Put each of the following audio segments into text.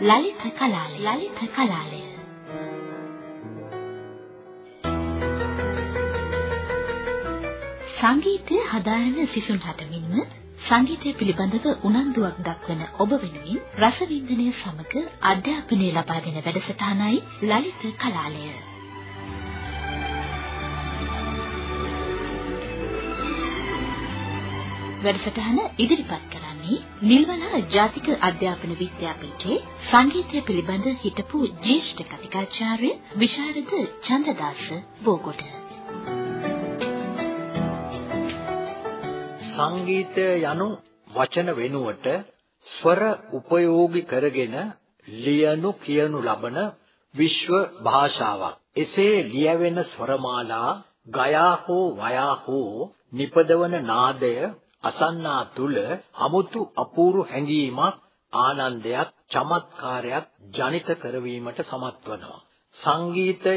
ලලිත කලාලය. ලලිත කලාලය. සංගීතය හදාරන සිසුන්හට මෙන්ම සංගීතය පිළිබඳව උනන්දුවක් දක්වන ඔබ වෙනුවෙන් රසවින්දනය සමග අධ්‍යාපනය ලබා දෙන වැඩසටහනයි ලලිත කලාලය. වැඩසටහන ඉදිරිපත් කරන්නේ නිල්වලා ජාතික අධ්‍යාපන විද්‍යාපීඨයේ සංගීතය පිළිබඳ හිටපු ජ්‍යෙෂ්ඨ කතිකාචාර්ය විශාරද චන්දදාස බෝගොඩ. සංගීතය යනු වචන වෙනුවට ස්වර උපයෝගී කරගෙන ලියනු කියනු ලබන විශ්ව භාෂාවක්. එසේ ලියවෙන ස්වරමාලා ගයා හෝ වයා හෝ නිපදවන නාදය අසන්නා තුල 아무තු අපූර්ව හැඟීමක් ආනන්දයක් චමත්කාරයක් ජනිත කරවීමට සමත් වනවා. සංගීතය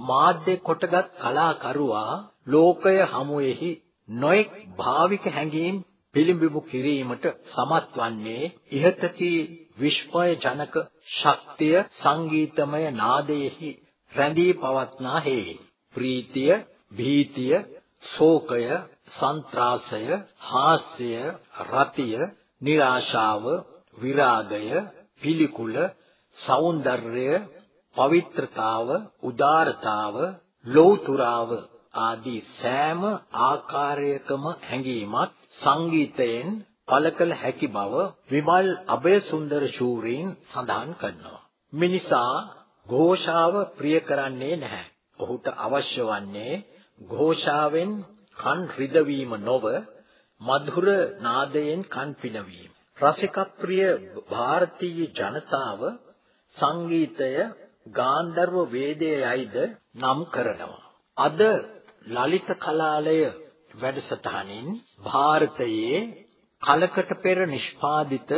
මාධ්‍ය කොටගත් කලාකරුවා ලෝකය හමුවේහි නොඑක් භාවික හැඟීම් පිළිඹිබු කිරීමට සමත් වන්නේ ඉහතකී විශ්වය ජනක ශක්තිය සංගීතමය නාදයේහි රැඳී පවත්නා හේයි ප්‍රීතිය භීතිය ශෝකය, සන්ත්‍රාසය, හාස්‍ය, රතිය, નિરાශාව, විරාගය, පිළිකුල, సౌందර්යය, පවිත්‍රතාව, උදාරතාව, ලෞතුරාව ආදී සෑම ආකාරයකම හැඟීමත් සංගීතයෙන් පල කළ හැකි බව විමල් අබේසුන්දර ශූරීන් සඳහන් කරනවා. මිනිසා ഘോഷාව ප්‍රිය කරන්නේ නැහැ. ඔහුට අවශ්‍ය වන්නේ ഘോഷාවෙන් කන් රිදවීම නොව මధుර නාදයෙන් කන් පිනවීම. රසිකප්‍රිය ಭಾರತೀಯ ජනතාව සංගීතය ගාන්ධර්ව වේදයයිද නම් කරනවා. අද ලලිත කලාලය වැඩසටහනින් ಭಾರತයේ කලකට පෙර නිෂ්පාදිත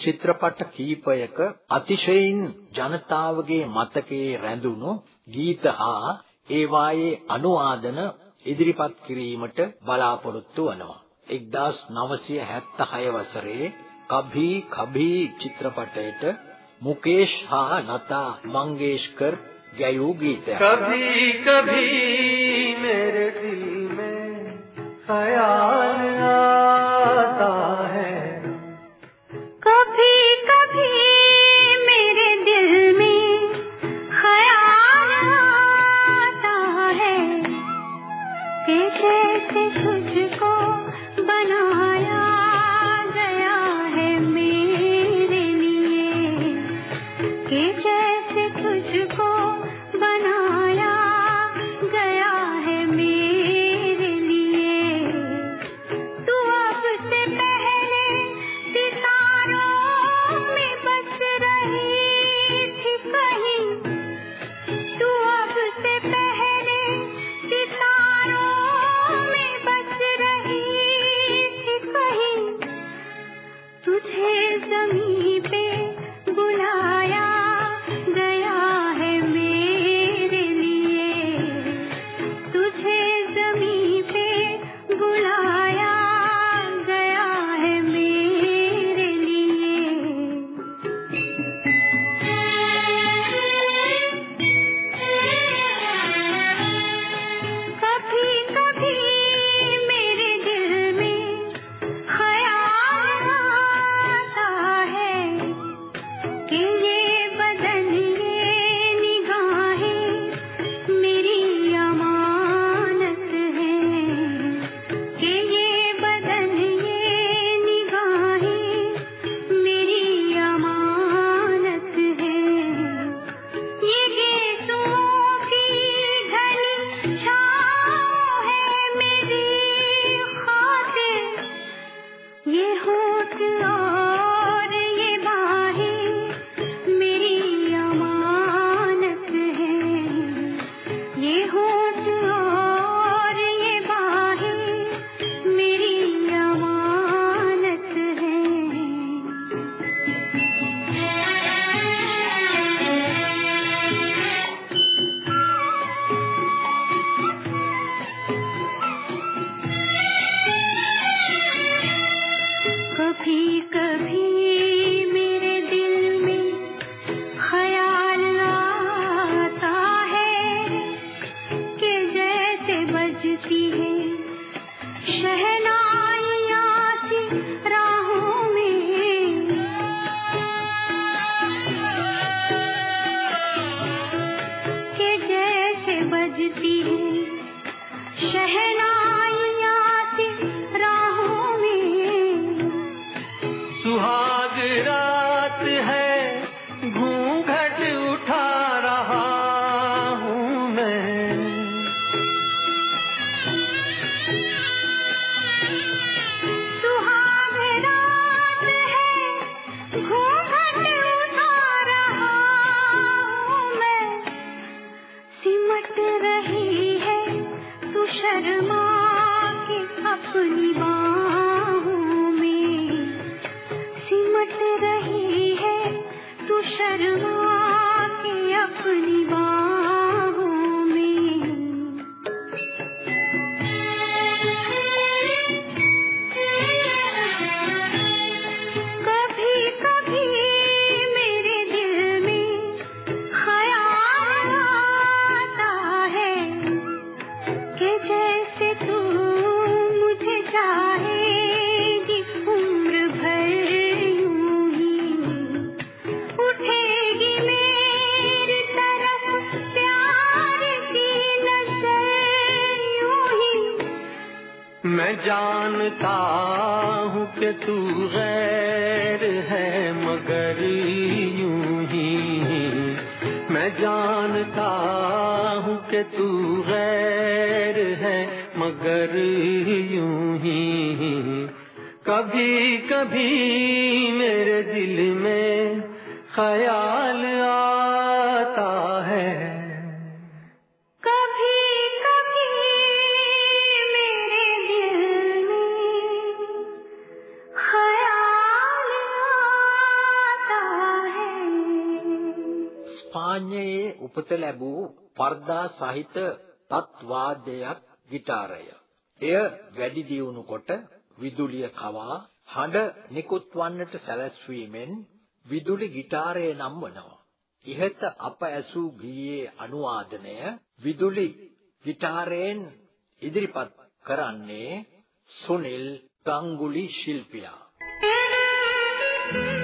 චිත්‍රපට කීපයක අතිශයින් ජනතාවගේ මතකයේ රැඳුණු ගීත හා ඒවායේ අනුවාදන ඉදිරිපත් කිරීමට බලාපොරොත්තු වෙනවා. 1976 වසරේ කභී කභී චිත්‍රපටයට මුකේෂ් හා නතා මංගেশකර් ගැයූ ගීතය කභී කභී mere dil mein khayal جانتا ہوں کہ تو غیر ہے، مگر یوں ہی۔ میں جانتا ہوں کہ تو غیر ہے، مگر یوں ہی۔ کبھی کبھی میرے دل میں خیال آتا ස්පාඤ්ඤයේ උපත ලැබූ පර්දා සහිත තත්වාදයක් ගිටාරය. එය වැඩි දියුණු කොට විදුලිය කවා හඬ නිකුත් වන්නට සැලැස්වීමෙන් විදුලි ගිටාරය නම් වනවා. ඉහත අප ඇසූ ගීයේ අනුවාදනය විදුලි ගිටාරයෙන් ඉදිරිපත් කරන්නේ සුනිල් ගංගුලි ශිල්පියා. Thank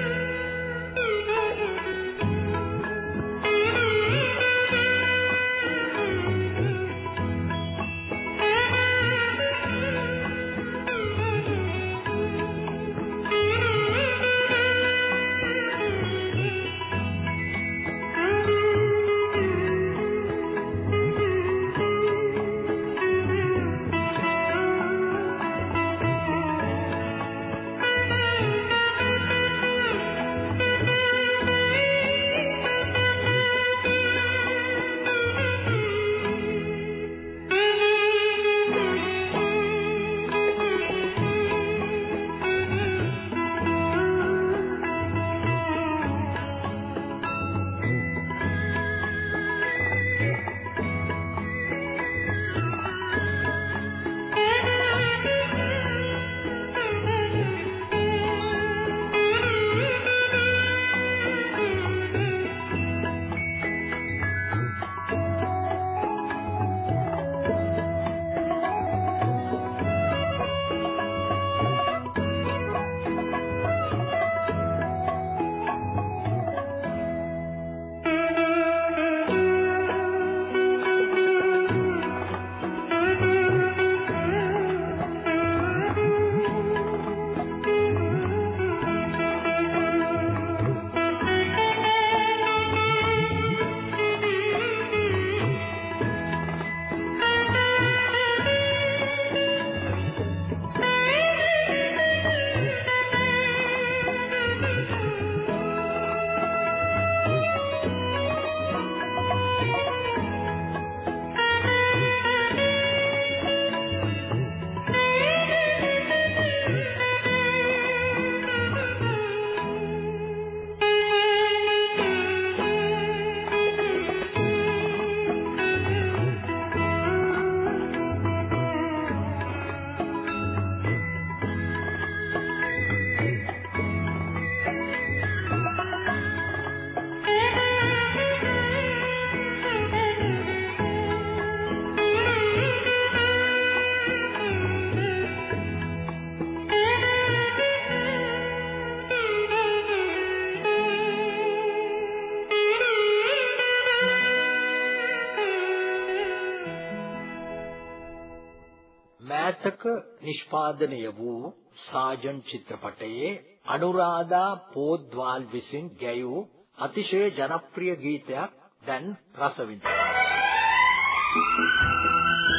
මතක නිෂ්පාදනය වූ සාජන් චිත්‍රපටයේ අනුරාධා පෝද්වාල් විසින් ගැයූ අතිශය ජනප්‍රිය ගීතයක් දැන් රසවිඳින්න. Thank you.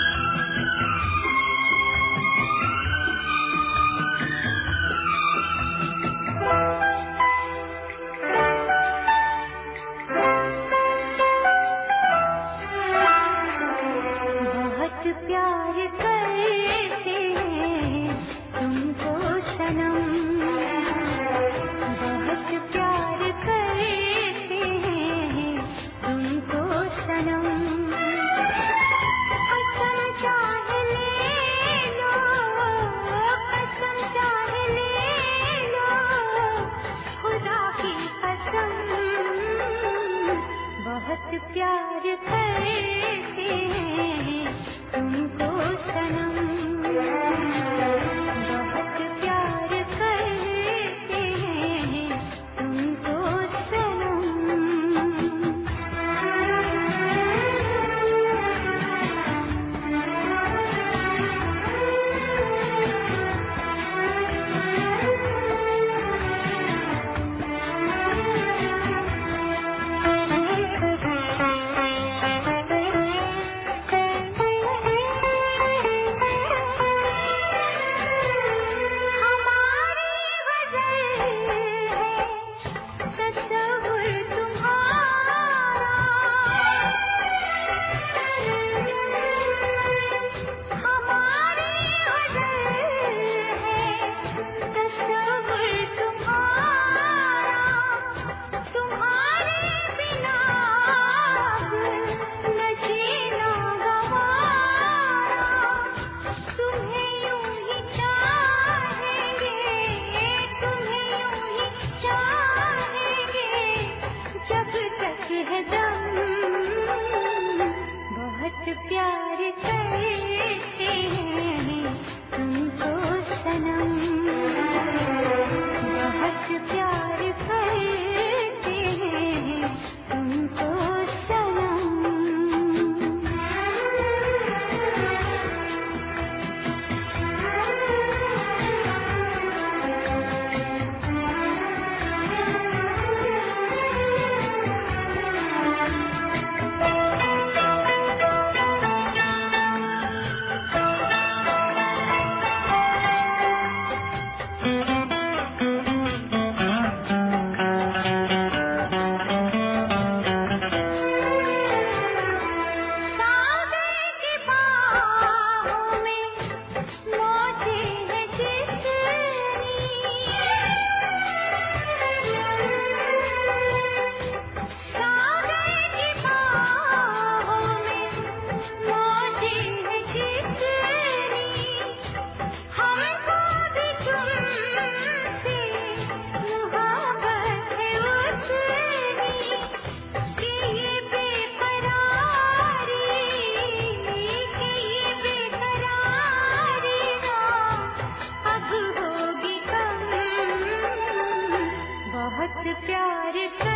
پیار کر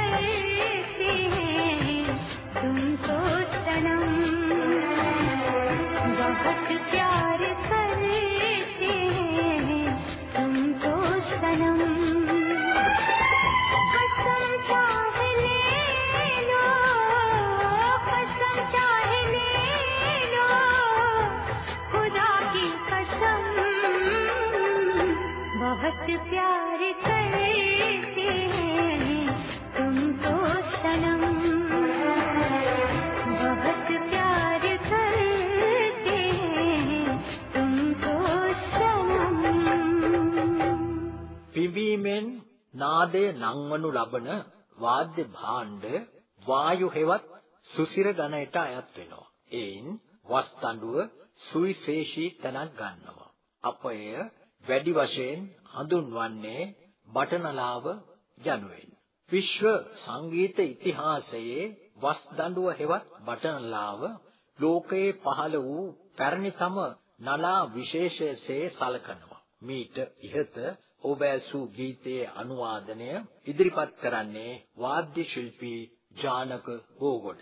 නාදය නංවනු ලබන වාද්‍ය භාණ්ඩ වායු හෙවත් සුසිර ගණයට අයත් වෙනවා. එයින් වස්තඬුව සුවිශේෂී තැනක් ගන්නවා. අප එය වැඩි වශයෙන් හඳුන්වන්නේ බටනලාව යනුවෙන්. විශ්ව සංගීත ඉතිහාසයේ වස්දඬුව හෙවත් බටනලාව ලෝකයේ පහළ වූ පැරණිතම නලා විශේෂයසේ සලකනවා. මීට ඉහත ඔබ ඇසූ ගීතයේ අනුවාදනය ඉදිරිපත් කරන්නේ වාද්‍ය ශිල්පී ජානක බෝගොඩ.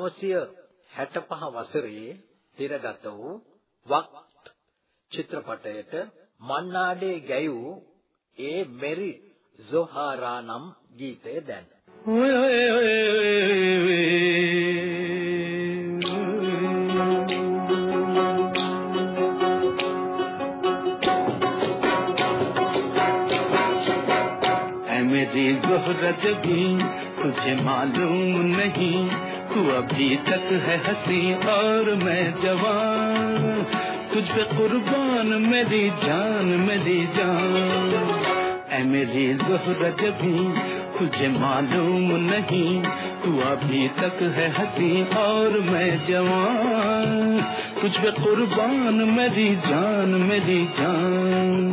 1965 වසරේ තිරගත වූ වක්ත් චිත්‍රපටයට මන්නාඩේ ගැයූ ඒ මෙරි ජොහාරා නම් ගීතය දැන් मेरी जोहरत भी तुझे मालूम नहीं تو ابھی تک ہے ہنسی اور میں جوان، تجھ پہ قربان میری جان میری جان۔ اے میری زہرت بھی تجھے معلوم نہیں، تو ابھی تک ہے ہنسی اور میں جوان۔ تجھ پہ قربان میری جان میری جان۔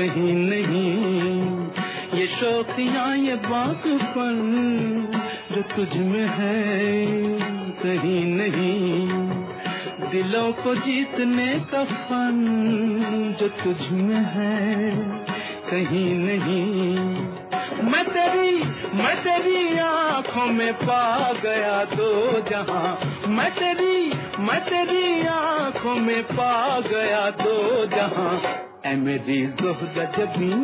کہیں نہیں۔ یہ شوقیاں، یہ بات پن جو تجھ میں ہے کہیں نہیں۔ دلوں کو جیتنے کا فن جو تجھ میں ہے، کہیں نہیں۔ میں تیری میں تیری آنکھوں میں پا گیا دو جہاں۔ میں تیری میں تیری آنکھوں میں پا گیا دو جہاں۔ اے میری زہد بھی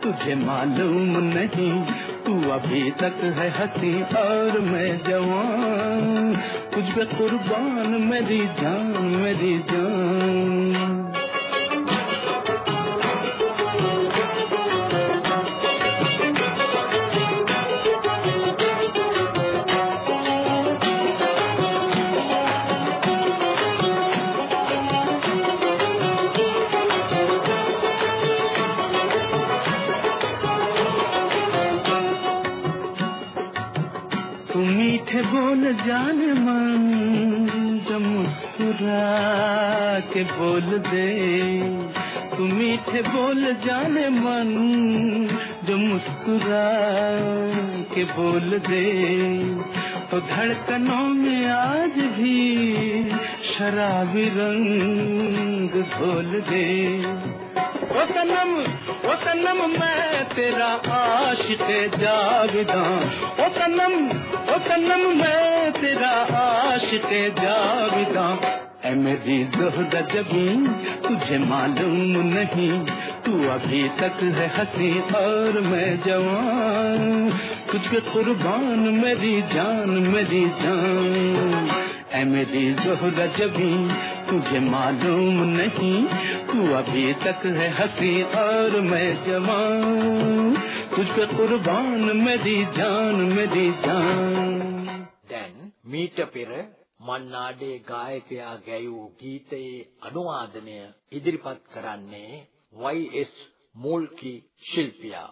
تجھے معلوم نہیں، تو ابھی تک ہے ہنسی اور میں جوان۔ کچھ پہ قربان میری جان میری جان۔ میٹھے بول جان من جم پورا کے بول دے۔ تو میٹھے بول جان من جو مسکرا کے بول دے۔ تو دھڑکنوں میں آج بھی شرابی رنگ بول دے۔ وہ سنم وہ سنم میں تیرا عاشق جاگداں۔ وہ سنم وطن میں تیرا عاشق جاویداں۔ اے میری زہد جبی تجھے معلوم نہیں۔ تو ابھی تک ہے ہنسی اور میں جوان۔ تجھ کے قربان میری جان میری جان۔ اے میری زہد جبی تجھے معلوم نہیں۔ تو ابھی تک ہے ہنسی اور میں جوان۔ तुझ पे कुर्बान मेरी जान मेरी जान දැන් මීට පෙර මන්නාඩේ ගායකයා ගැයූ ගීතයේ අනුවාදනය ඉදිරිපත් කරන්නේ වයි.එස්. මූල්කි ශිල්පියා.